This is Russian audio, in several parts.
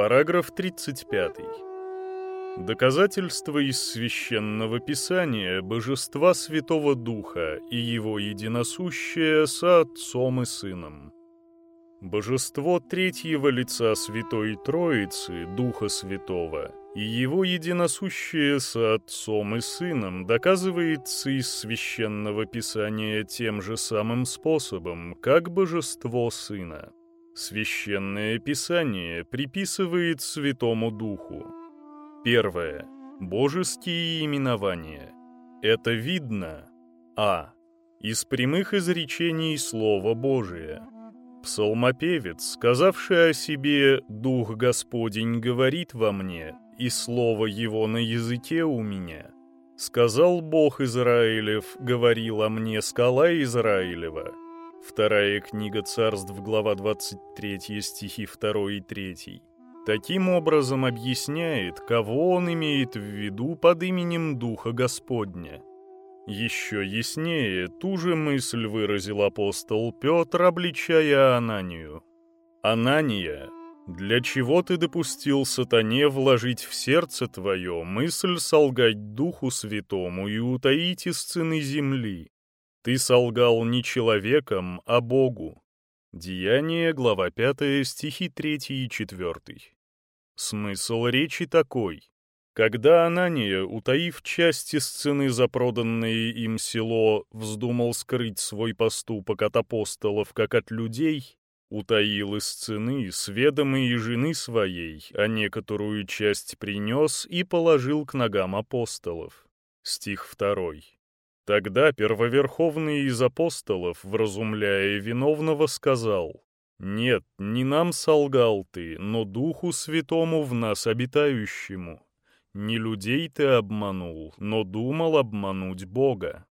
Параграф 35. Доказательство из Священного Писания Божества Святого Духа и Его единосущее со Отцом и Сыном. Божество третьего лица Святой Троицы, Духа Святого, и Его единосущее со Отцом и Сыном доказывается из Священного Писания тем же самым способом, как Божество Сына. Священное Писание приписывает Святому Духу Первое. Божеские именования. Это видно а. Из прямых изречений Слова Божия. Псалмопевец, сказавший о себе «Дух Господень говорит во мне, и Слово Его на языке у меня», сказал Бог Израилев, говорил о мне скала Израилева. Вторая книга царств, глава 23, стихи 2 и 3. Таким образом объясняет, кого он имеет в виду под именем Духа Господня. Еще яснее ту же мысль выразил апостол Петр, обличая Ананию. «Анания, для чего ты допустил сатане вложить в сердце твое мысль солгать Духу Святому и утаить из цены земли? Ты солгал не человеком, а Богу». Деяние, глава 5, стихи 3 и 4. Смысл речи такой. Когда Анания, утаив части сцены за проданное им село, вздумал скрыть свой поступок от апостолов, как от людей, утаил из сцены сведомые жены своей, а некоторую часть принес и положил к ногам апостолов. Стих второй. Тогда первоверховный из апостолов, вразумляя виновного, сказал, «Нет, не нам солгал ты, но Духу Святому в нас обитающему. Не людей ты обманул, но думал обмануть Бога».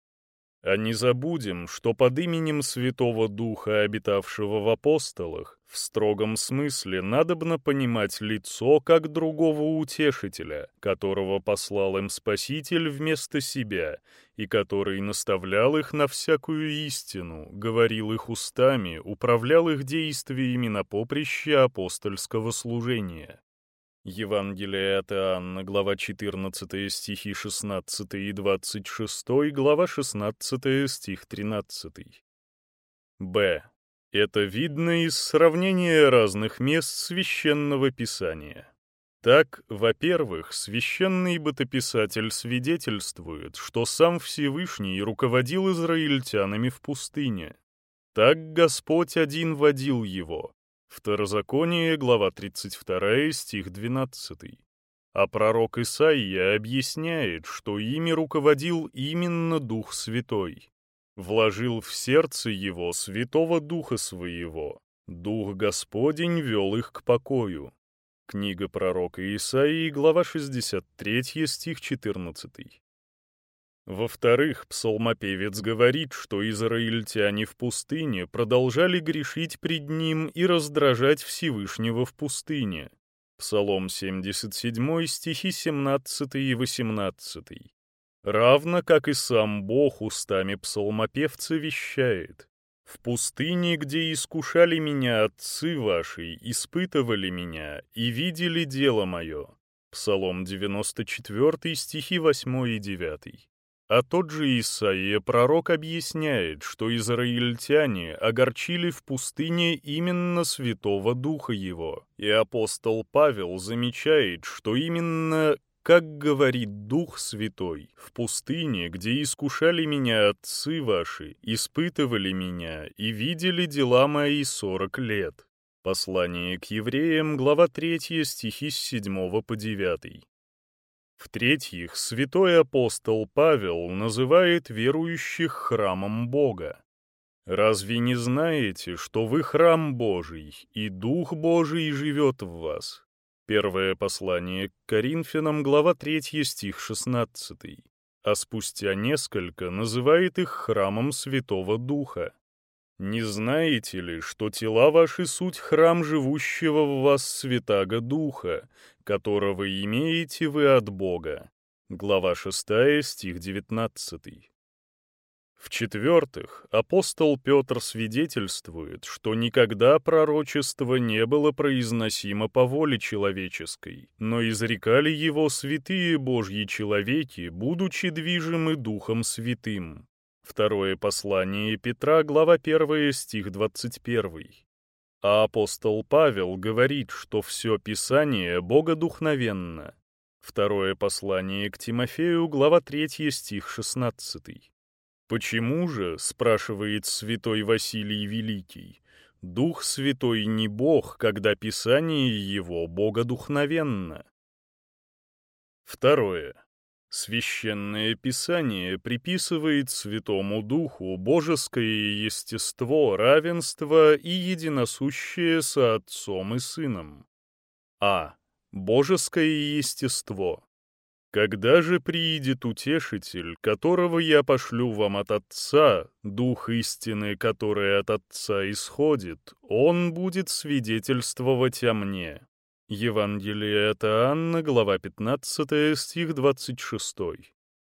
А не забудем, что под именем Святого Духа, обитавшего в апостолах, в строгом смысле надобно понимать лицо как другого утешителя, которого послал им Спаситель вместо себя, и который наставлял их на всякую истину, говорил их устами, управлял их действиями на поприще апостольского служения. Евангелие от Иоанна, глава 14, стихи 16 и 26, глава 16, стих 13. Б. Это видно из сравнения разных мест Священного Писания. Так, во-первых, священный бытописатель свидетельствует, что сам Всевышний руководил израильтянами в пустыне. Так Господь один водил его, Второзаконие, глава 32, стих 12. А пророк Исаия объясняет, что ими руководил именно Дух Святой. Вложил в сердце его Святого Духа Своего. Дух Господень вел их к покою. Книга пророка Исаии, глава 63, стих 14. Во-вторых, псалмопевец говорит, что израильтяне в пустыне продолжали грешить пред ним и раздражать Всевышнего в пустыне. Псалом 77, стихи 17 и 18. Равно как и сам Бог устами псалмопевца вещает. «В пустыне, где искушали меня отцы ваши, испытывали меня и видели дело мое». Псалом 94, стихи 8 и 9. А тот же Исаия пророк объясняет, что израильтяне огорчили в пустыне именно Святого Духа Его, и апостол Павел замечает, что именно как говорит Дух Святой, в пустыне, где искушали меня отцы ваши, испытывали меня и видели дела мои сорок лет. Послание к евреям, глава 3, стихи с 7 по 9. В-третьих, святой апостол Павел называет верующих храмом Бога. Разве не знаете, что вы храм Божий, и Дух Божий живет в вас? Первое послание к Коринфянам, глава 3, стих 16. А спустя несколько называет их храмом Святого Духа. Не знаете ли, что тела ваши суть храм живущего в вас Святаго Духа, которого имеете вы от Бога? Глава 6, стих 19. В-четвертых, апостол Петр свидетельствует, что никогда пророчество не было произносимо по воле человеческой, но изрекали его святые Божьи человеки, будучи движимы Духом Святым. Второе послание Петра, глава 1, стих 21. А апостол Павел говорит, что все Писание богодухновенно. Второе послание к Тимофею, глава 3, стих 16. «Почему же, — спрашивает святой Василий Великий, — Дух Святой не Бог, когда Писание Его богодухновенно?» Второе. Священное Писание приписывает Святому Духу божеское естество, равенство и единосущее со Отцом и Сыном. А. Божеское естество. Когда же приидет Утешитель, которого я пошлю вам от Отца, Дух истины, который от Отца исходит, он будет свидетельствовать о мне. Евангелие от Анна, глава 15, стих 26.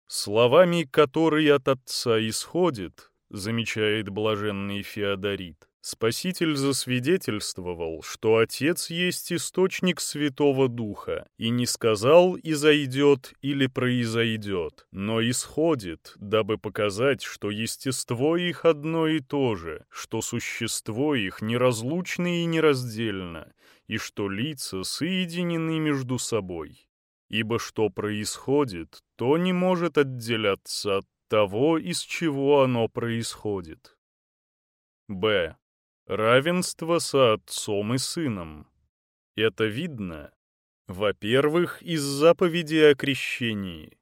Словами, которые от Отца исходит, замечает блаженный Феодорит, Спаситель засвидетельствовал, что Отец есть источник Святого Духа, и не сказал «изойдет» или «произойдет», но исходит, дабы показать, что естество их одно и то же, что существо их неразлучно и нераздельно, и что лица соединены между собой. Ибо что происходит, то не может отделяться от того, из чего оно происходит. Б. Равенство со отцом и сыном. Это видно, во-первых, из заповеди о крещении.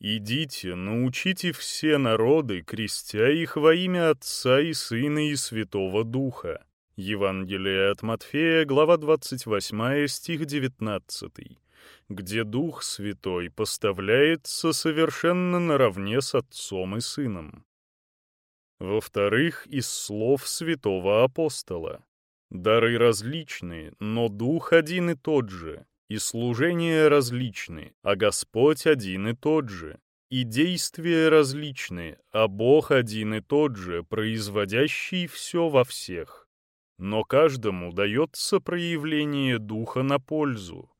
«Идите, научите все народы, крестя их во имя Отца и Сына и Святого Духа». Евангелие от Матфея, глава 28, стих 19, где Дух Святой поставляется совершенно наравне с Отцом и Сыном. Во-вторых, из слов святого апостола. Дары различны, но Дух один и тот же, и служения различны, а Господь один и тот же, и действия различны, а Бог один и тот же, производящий все во всех. Но каждому дается проявление Духа на пользу,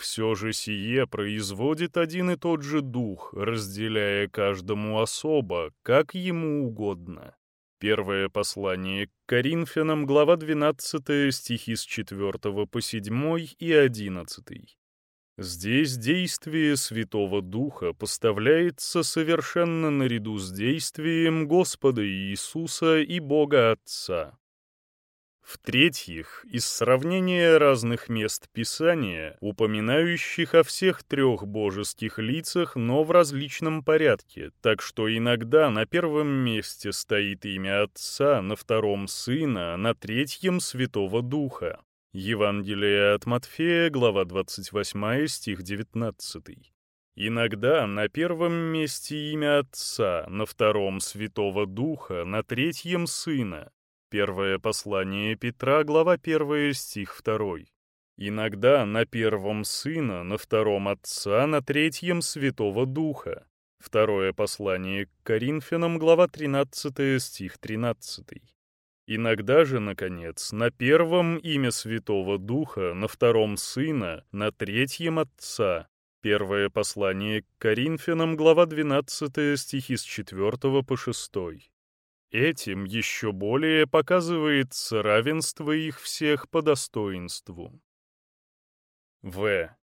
все же сие производит один и тот же дух, разделяя каждому особо, как ему угодно. Первое послание к Коринфянам, глава 12, стихи с 4 по 7 и 11. Здесь действие Святого Духа поставляется совершенно наряду с действием Господа Иисуса и Бога Отца. В-третьих, из сравнения разных мест Писания, упоминающих о всех трех божеских лицах, но в различном порядке, так что иногда на первом месте стоит имя Отца, на втором — Сына, на третьем — Святого Духа. Евангелие от Матфея, глава 28, стих 19. Иногда на первом месте имя Отца, на втором — Святого Духа, на третьем — Сына. Первое послание Петра, глава 1, стих 2. Иногда на первом Сына, на втором Отца, на третьем Святого Духа. Второе послание к Коринфянам, глава 13, стих 13. Иногда же, наконец, на первом имя Святого Духа, на втором Сына, на третьем Отца. Первое послание к Коринфянам, глава 12, стихи с 4 по 6. Этим еще более показывается равенство их всех по достоинству. В.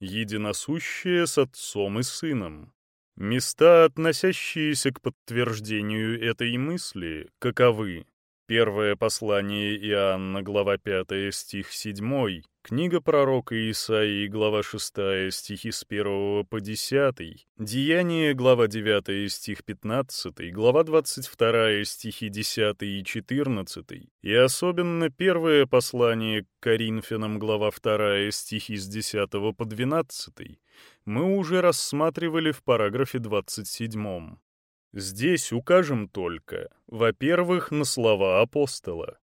Единосущее с отцом и сыном. Места, относящиеся к подтверждению этой мысли, каковы? Первое послание Иоанна, глава 5, стих 7, книга пророка Исаии, глава 6, стихи с 1 по 10, Деяние, глава 9, стих 15, глава 22, стихи 10 и 14, и особенно первое послание к Коринфянам, глава 2, стихи с 10 по 12, мы уже рассматривали в параграфе 27. Здесь укажем только, во-первых, на слова апостола.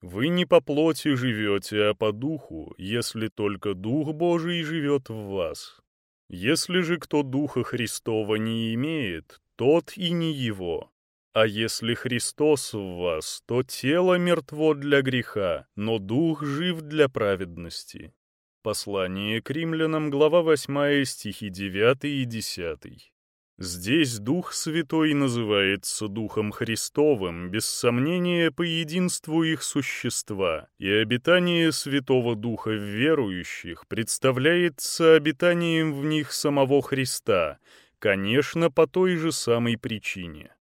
«Вы не по плоти живете, а по духу, если только Дух Божий живет в вас. Если же кто Духа Христова не имеет, тот и не его». А если Христос в вас, то тело мертво для греха, но дух жив для праведности. Послание к римлянам, глава 8, стихи 9 и 10. Здесь Дух Святой называется Духом Христовым, без сомнения по единству их существа, и обитание Святого Духа в верующих представляется обитанием в них самого Христа, конечно, по той же самой причине.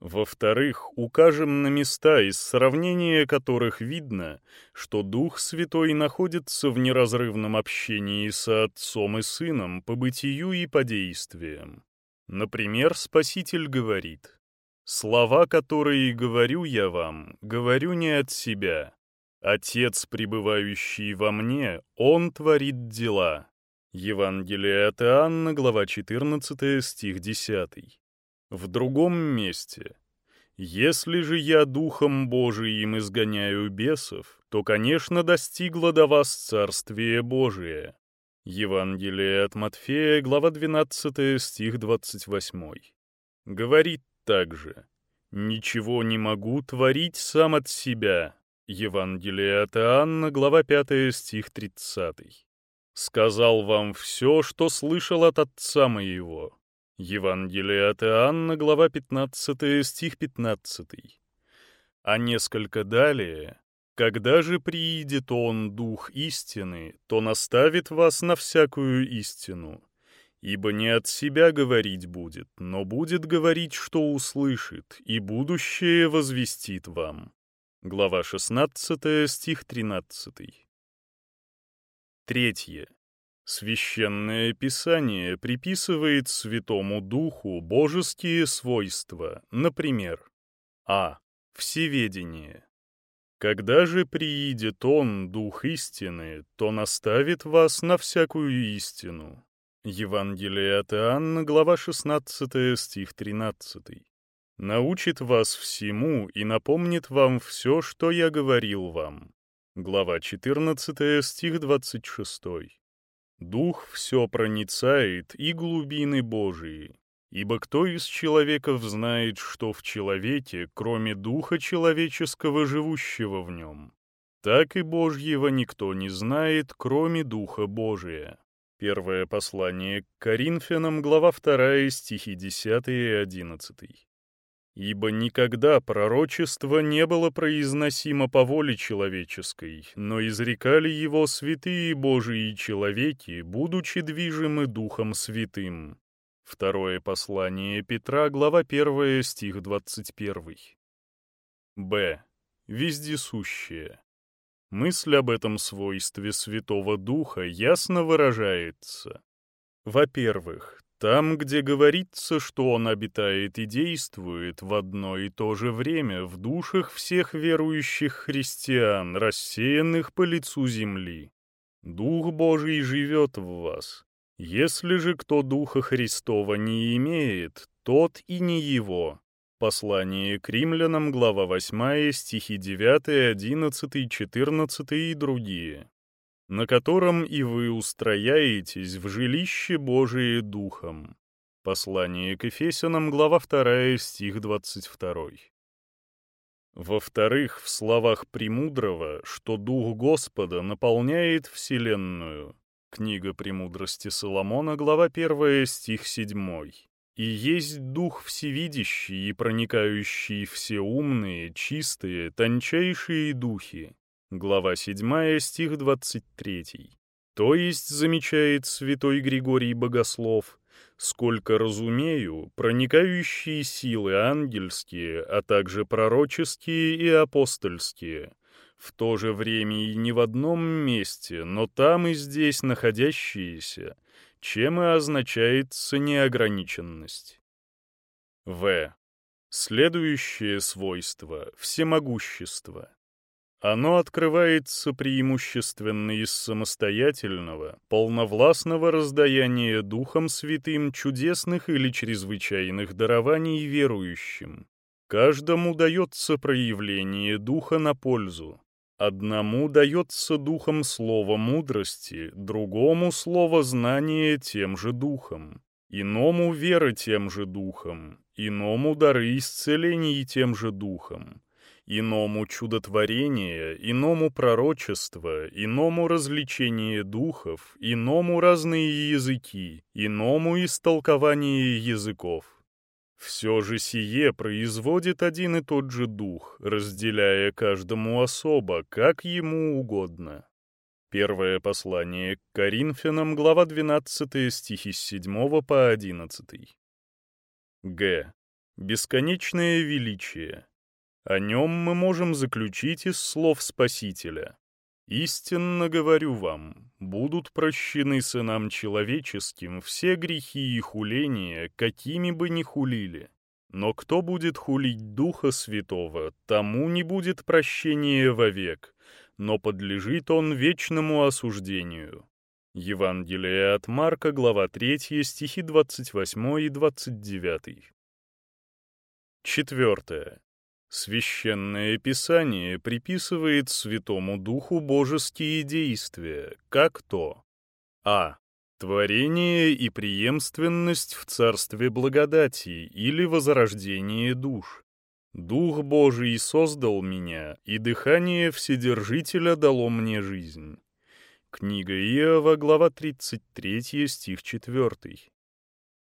Во-вторых, укажем на места, из сравнения которых видно, что Дух Святой находится в неразрывном общении с Отцом и Сыном по бытию и по действиям. Например, Спаситель говорит, «Слова, которые говорю я вам, говорю не от себя. Отец, пребывающий во мне, Он творит дела». Евангелие от Иоанна, глава 14, стих 10. В другом месте. Если же я Духом Божиим изгоняю бесов, то, конечно, достигло до вас Царствие Божие. Евангелие от Матфея, глава 12, стих 28. Говорит также, «Ничего не могу творить сам от себя». Евангелие от Иоанна, глава 5, стих 30. «Сказал вам все, что слышал от Отца моего». Евангелие от Иоанна, глава 15, стих 15. А несколько далее, «Когда же приидет Он, Дух истины, то наставит вас на всякую истину, ибо не от себя говорить будет, но будет говорить, что услышит, и будущее возвестит вам». Глава 16, стих 13. Третье. Священное Писание приписывает Святому Духу божеские свойства, например, а. Всеведение. Когда же приидет Он, Дух истины, то наставит вас на всякую истину. Евангелие от Иоанна, глава 16, стих 13. Научит вас всему и напомнит вам все, что я говорил вам. Глава 14, стих 26. Дух все проницает и глубины Божии. Ибо кто из человеков знает, что в человеке, кроме духа человеческого, живущего в нем? Так и Божьего никто не знает, кроме Духа Божия. Первое послание к Коринфянам, глава 2, стихи 10 и 11 ибо никогда пророчество не было произносимо по воле человеческой, но изрекали его святые Божии человеки, будучи движимы Духом Святым. Второе послание Петра, глава 1, стих 21. Б. Вездесущее. Мысль об этом свойстве Святого Духа ясно выражается. Во-первых, там, где говорится, что он обитает и действует в одно и то же время в душах всех верующих христиан, рассеянных по лицу земли. Дух Божий живет в вас. Если же кто Духа Христова не имеет, тот и не его. Послание к римлянам, глава 8, стихи 9, 11, 14 и другие на котором и вы устрояетесь в жилище Божие Духом. Послание к Ефесянам, глава 2, стих 22. Во-вторых, в словах Премудрого, что Дух Господа наполняет Вселенную. Книга Премудрости Соломона, глава 1, стих 7. И есть Дух Всевидящий и проникающий все умные, чистые, тончайшие духи, Глава 7, стих 23. То есть, замечает святой Григорий Богослов, сколько разумею, проникающие силы ангельские, а также пророческие и апостольские, в то же время и не в одном месте, но там и здесь находящиеся, чем и означается неограниченность. В. Следующее свойство — всемогущество. Оно открывается преимущественно из самостоятельного, полновластного раздаяния Духом Святым чудесных или чрезвычайных дарований верующим. Каждому дается проявление Духа на пользу. Одному дается Духом слово мудрости, другому слово знания тем же Духом, иному вера тем же Духом, иному дары исцелений тем же духом, иному чудотворение, иному пророчество, иному развлечение духов, иному разные языки, иному истолкование языков. Все же сие производит один и тот же дух, разделяя каждому особо, как ему угодно. Первое послание к Коринфянам, глава 12, стихи с 7 по 11. Г. Бесконечное величие. О нем мы можем заключить из слов Спасителя. «Истинно говорю вам, будут прощены сынам человеческим все грехи и хуления, какими бы ни хулили. Но кто будет хулить Духа Святого, тому не будет прощения вовек, но подлежит он вечному осуждению». Евангелие от Марка, глава 3, стихи 28 и 29. Четвертое. Священное Писание приписывает Святому Духу божеские действия, как то а. Творение и преемственность в Царстве Благодати или возрождение душ. Дух Божий создал меня, и дыхание Вседержителя дало мне жизнь. Книга Иова, глава 33, стих 4.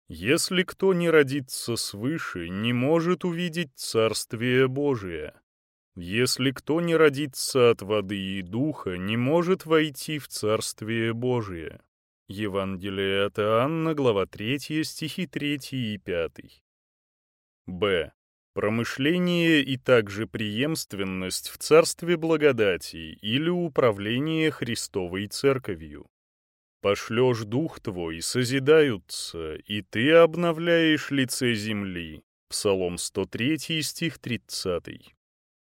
Если кто не родится свыше, не может увидеть Царствие Божие. Если кто не родится от воды и духа, не может войти в Царствие Божие. Евангелие от Иоанна, глава 3, стихи 3 и 5. Б. Промышление и также преемственность в Царстве Благодати или управление Христовой Церковью. Пошлешь дух твой, созидаются, и ты обновляешь лице земли. Псалом 103, стих 30.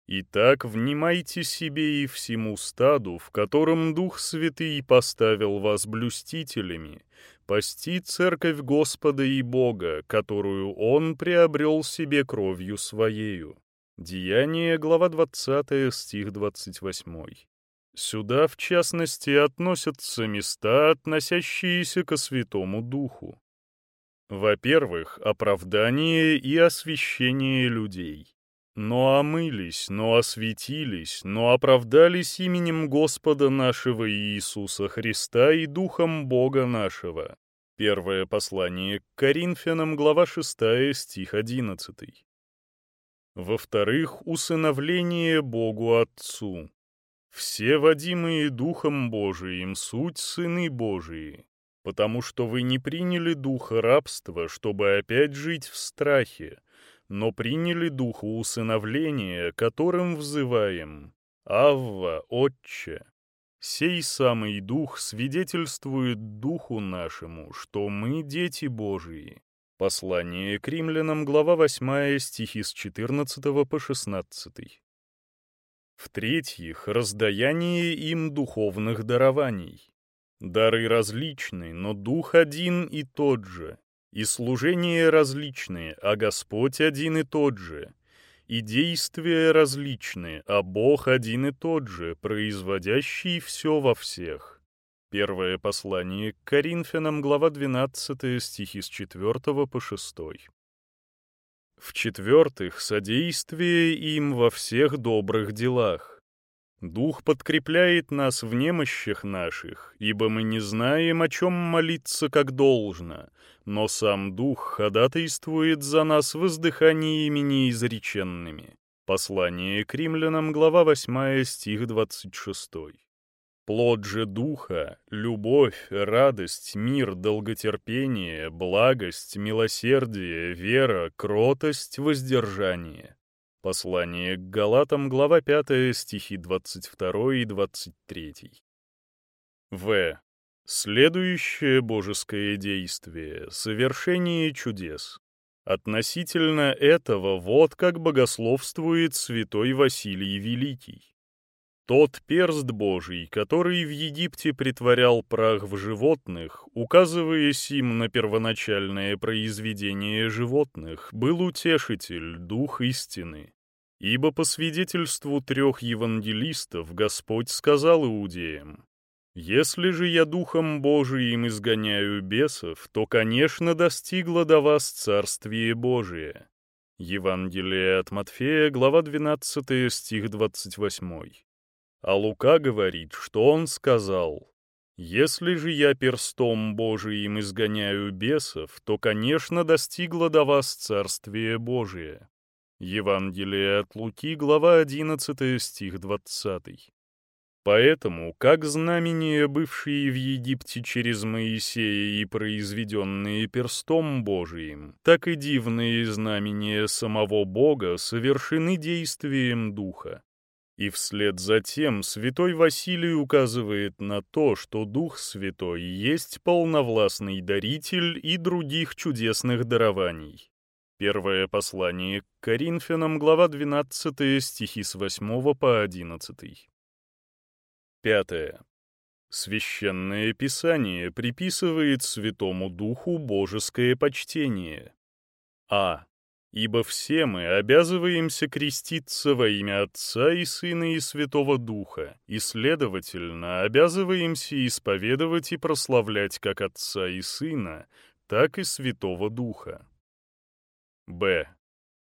Итак, внимайте себе и всему стаду, в котором Дух Святый поставил вас блюстителями, пасти церковь Господа и Бога, которую Он приобрел себе кровью Своею. Деяние, глава 20, стих 28. Сюда, в частности, относятся места, относящиеся ко Святому Духу. Во-первых, оправдание и освящение людей. Но омылись, но осветились, но оправдались именем Господа нашего Иисуса Христа и Духом Бога нашего. Первое послание к Коринфянам, глава 6, стих 11. Во-вторых, усыновление Богу Отцу. Все водимые Духом Божиим суть сыны Божии, потому что вы не приняли духа рабства, чтобы опять жить в страхе, но приняли духа усыновления, которым взываем «Авва, Отче». Сей самый дух свидетельствует духу нашему, что мы дети Божии. Послание к римлянам, глава 8, стихи с 14 по 16. В-третьих, раздаяние им духовных дарований. Дары различны, но дух один и тот же, и служения различные, а Господь один и тот же, и действия различные, а Бог один и тот же, производящий все во всех. Первое послание к Коринфянам, глава 12, стихи с 4 по 6. В-четвертых, содействие им во всех добрых делах. Дух подкрепляет нас в немощах наших, ибо мы не знаем, о чем молиться как должно, но сам Дух ходатайствует за нас воздыханиями неизреченными. Послание к римлянам, глава 8, стих 26. Плод же духа — любовь, радость, мир, долготерпение, благость, милосердие, вера, кротость, воздержание. Послание к Галатам, глава 5, стихи 22 и 23. В. Следующее божеское действие — совершение чудес. Относительно этого вот как богословствует святой Василий Великий. Тот перст Божий, который в Египте притворял прах в животных, указываясь им на первоначальное произведение животных, был утешитель, дух истины. Ибо по свидетельству трех евангелистов Господь сказал иудеям, «Если же я духом Божиим изгоняю бесов, то, конечно, достигло до вас Царствие Божие». Евангелие от Матфея, глава 12, стих 28. А Лука говорит, что он сказал, «Если же я перстом Божиим изгоняю бесов, то, конечно, достигло до вас Царствие Божие». Евангелие от Луки, глава 11, стих 20. Поэтому, как знамения, бывшие в Египте через Моисея и произведенные перстом Божиим, так и дивные знамения самого Бога совершены действием Духа. И вслед за тем святой Василий указывает на то, что Дух Святой есть полновластный даритель и других чудесных дарований. Первое послание к Коринфянам, глава 12, стихи с 8 по 11. Пятое. Священное Писание приписывает Святому Духу божеское почтение. А. Ибо все мы обязываемся креститься во имя Отца и Сына и Святого Духа, и, следовательно, обязываемся исповедовать и прославлять как Отца и Сына, так и Святого Духа. Б.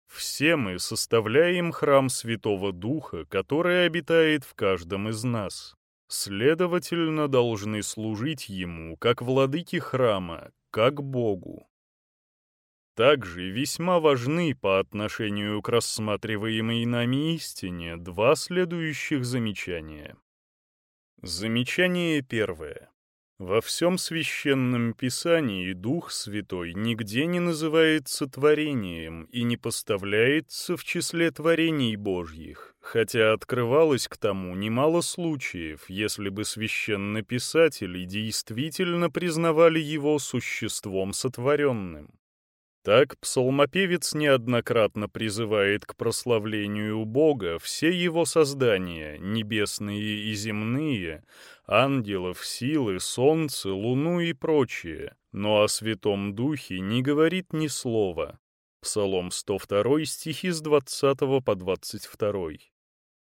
Все мы составляем храм Святого Духа, который обитает в каждом из нас. Следовательно, должны служить ему, как владыки храма, как Богу. Также весьма важны по отношению к рассматриваемой нами истине два следующих замечания. Замечание первое. Во всем священном писании Дух Святой нигде не называется творением и не поставляется в числе творений Божьих, хотя открывалось к тому немало случаев, если бы священнописатели действительно признавали его существом сотворенным. Так псалмопевец неоднократно призывает к прославлению Бога все его создания, небесные и земные, ангелов, силы, солнце, луну и прочее, но о Святом Духе не говорит ни слова. Псалом 102, стихи с 20 по 22.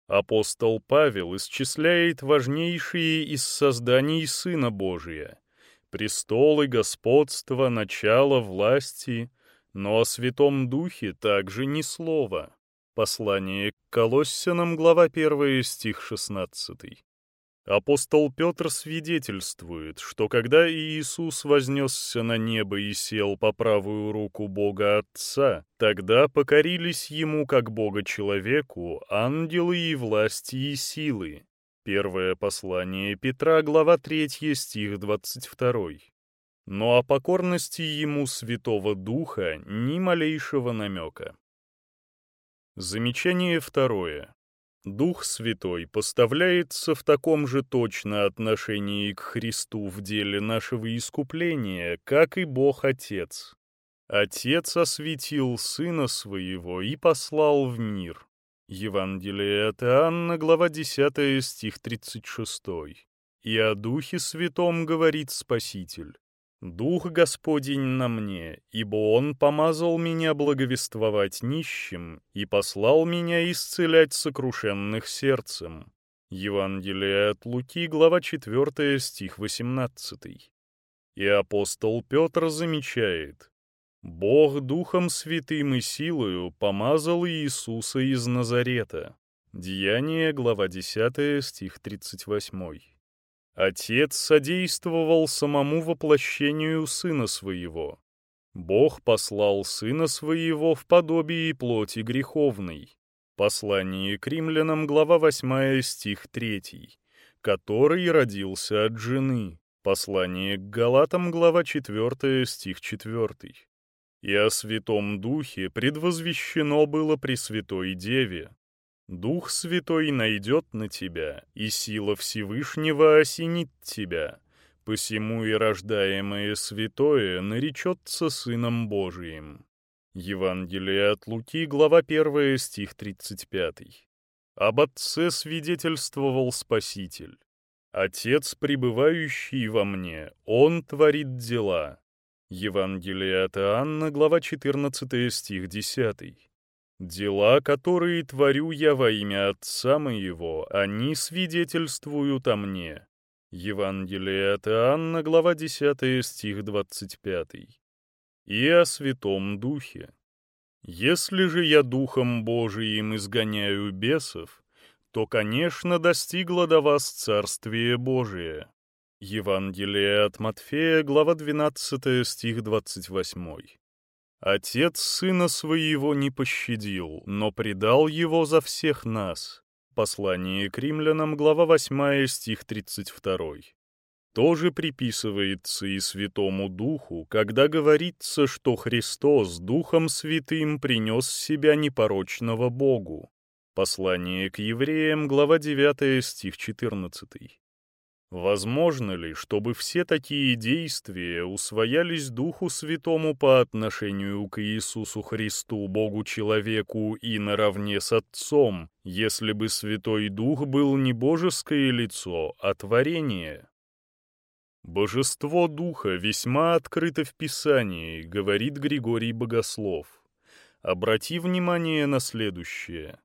Апостол Павел исчисляет важнейшие из созданий Сына Божия — престолы, господство, начало, власти, но о Святом Духе также ни слова. Послание к Колоссянам, глава 1, стих 16. Апостол Петр свидетельствует, что когда Иисус вознесся на небо и сел по правую руку Бога Отца, тогда покорились Ему как Бога-человеку ангелы и власти и силы. Первое послание Петра, глава 3, стих 22 но о покорности ему Святого Духа ни малейшего намека. Замечание второе. Дух Святой поставляется в таком же точно отношении к Христу в деле нашего искупления, как и Бог Отец. Отец осветил Сына Своего и послал в мир. Евангелие от Иоанна, глава 10, стих 36. И о Духе Святом говорит Спаситель. Дух Господень на мне, ибо Он помазал меня благовествовать нищим и послал меня исцелять сокрушенных сердцем». Евангелие от Луки, глава 4, стих 18. И апостол Петр замечает, «Бог Духом Святым и силою помазал Иисуса из Назарета». Деяние, глава 10, стих 38. Отец содействовал самому воплощению Сына Своего. Бог послал Сына Своего в подобии плоти греховной. Послание к римлянам, глава 8, стих 3, который родился от жены. Послание к Галатам, глава 4, стих 4. И о Святом Духе предвозвещено было при Святой Деве, Дух Святой найдет на тебя, и сила Всевышнего осенит тебя. Посему и рождаемое святое наречется Сыном Божиим». Евангелие от Луки, глава 1, стих 35. Об Отце свидетельствовал Спаситель. «Отец, пребывающий во мне, Он творит дела». Евангелие от Иоанна, глава 14, стих 10. Дела, которые творю я во имя Отца моего, они свидетельствуют о мне. Евангелие от Иоанна, глава 10, стих 25. И о Святом Духе. Если же я Духом Божиим изгоняю бесов, то, конечно, достигло до вас Царствие Божие». Евангелие от Матфея, глава 12, стих 28. «Отец сына своего не пощадил, но предал его за всех нас». Послание к римлянам, глава 8, стих 32. Тоже приписывается и Святому Духу, когда говорится, что Христос Духом Святым принес себя непорочного Богу. Послание к евреям, глава 9, стих 14. Возможно ли, чтобы все такие действия усвоялись Духу Святому по отношению к Иисусу Христу, Богу-человеку и наравне с Отцом, если бы Святой Дух был не божеское лицо, а творение? Божество Духа весьма открыто в Писании, говорит Григорий Богослов. Обрати внимание на следующее.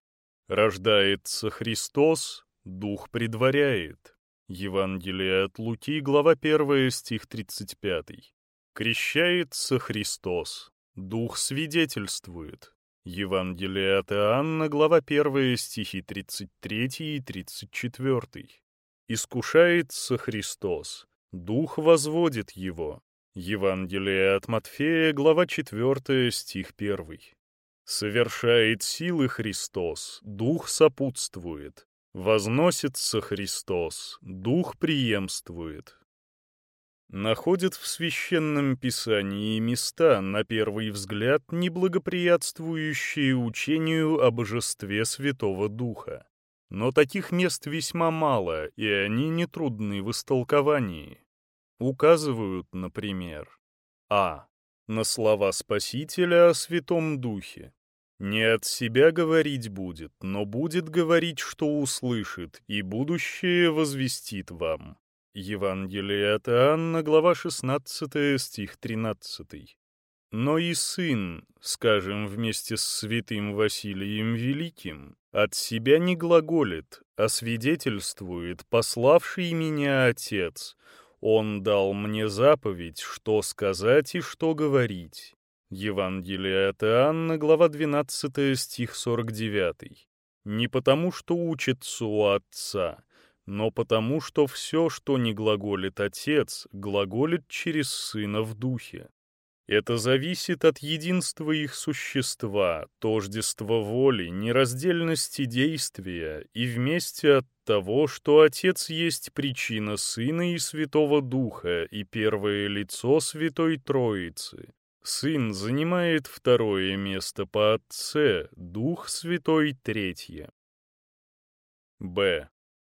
Рождается Христос, Дух предваряет. Евангелие от Луки, глава 1, стих 35. Крещается Христос, Дух свидетельствует. Евангелие от Иоанна, глава 1, стихи 33 и 34. Искушается Христос, Дух возводит его. Евангелие от Матфея, глава 4, стих 1. Совершает силы Христос, Дух сопутствует. Возносится Христос, Дух преемствует. Находят в Священном Писании места, на первый взгляд, неблагоприятствующие учению о божестве Святого Духа. Но таких мест весьма мало, и они нетрудны в истолковании. Указывают, например, а. На слова Спасителя о Святом Духе. Не от себя говорить будет, но будет говорить, что услышит, и будущее возвестит вам. Евангелие от Иоанна, глава 16, стих 13. Но и сын, скажем, вместе с святым Василием Великим, от себя не глаголит, а свидетельствует пославший меня Отец. Он дал мне заповедь, что сказать и что говорить. Евангелие от Иоанна, глава 12, стих 49. Не потому, что учится у Отца, но потому, что все, что не глаголит Отец, глаголит через Сына в Духе. Это зависит от единства их существа, тождества воли, нераздельности действия и вместе от того, что Отец есть причина Сына и Святого Духа и первое лицо Святой Троицы, Сын занимает второе место по Отце, Дух Святой — третье. Б.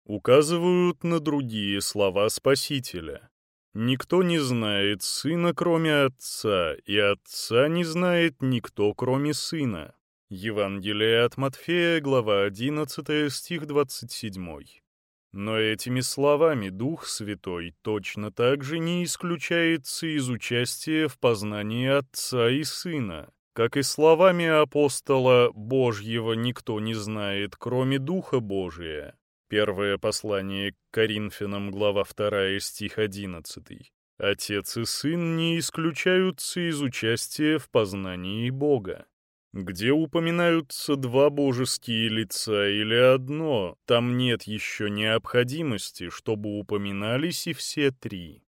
Указывают на другие слова Спасителя. Никто не знает Сына, кроме Отца, и Отца не знает никто, кроме Сына. Евангелие от Матфея, глава 11, стих 27. Но этими словами Дух Святой точно так же не исключается из участия в познании Отца и Сына, как и словами апостола «Божьего никто не знает, кроме Духа Божия». Первое послание к Коринфянам, глава 2, стих 11. Отец и Сын не исключаются из участия в познании Бога. Где упоминаются два божеские лица или одно, там нет еще необходимости, чтобы упоминались и все три.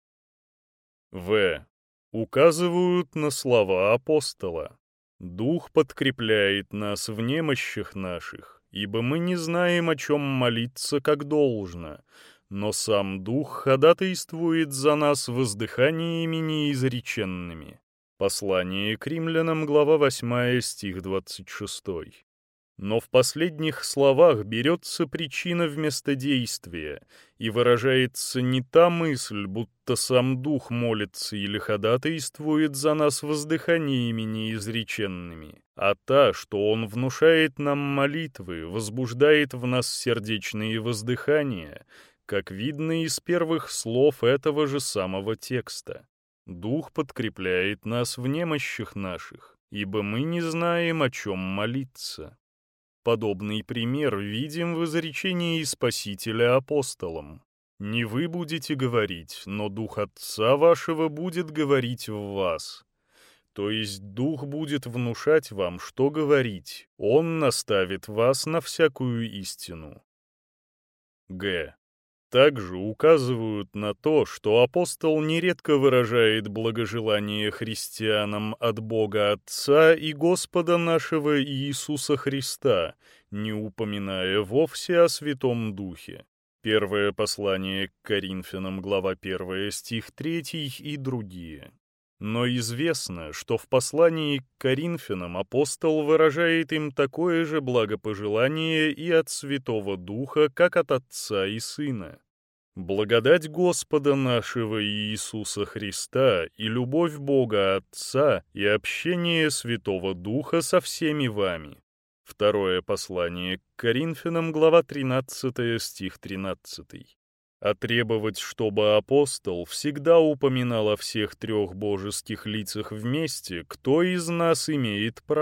В. Указывают на слова апостола. Дух подкрепляет нас в немощах наших, ибо мы не знаем, о чем молиться как должно, но сам Дух ходатайствует за нас воздыханиями неизреченными. Послание к римлянам, глава 8, стих 26. Но в последних словах берется причина вместо действия, и выражается не та мысль, будто сам Дух молится или ходатайствует за нас воздыханиями неизреченными, а та, что Он внушает нам молитвы, возбуждает в нас сердечные воздыхания, как видно из первых слов этого же самого текста. Дух подкрепляет нас в немощах наших, ибо мы не знаем, о чем молиться. Подобный пример видим в изречении Спасителя апостолам. «Не вы будете говорить, но Дух Отца вашего будет говорить в вас». то есть Дух будет внушать вам, что говорить, Он наставит вас на всякую истину. Г. Также указывают на то, что апостол нередко выражает благожелание христианам от Бога Отца и Господа нашего Иисуса Христа, не упоминая вовсе о Святом Духе. Первое послание к Коринфянам, глава 1, стих 3 и другие. Но известно, что в послании к Коринфянам апостол выражает им такое же благопожелание и от Святого Духа, как от Отца и Сына. Благодать Господа нашего Иисуса Христа и любовь Бога Отца и общение Святого Духа со всеми вами. Второе послание к Коринфянам, глава 13, стих 13 а требовать, чтобы апостол всегда упоминал о всех трех божеских лицах вместе, кто из нас имеет право.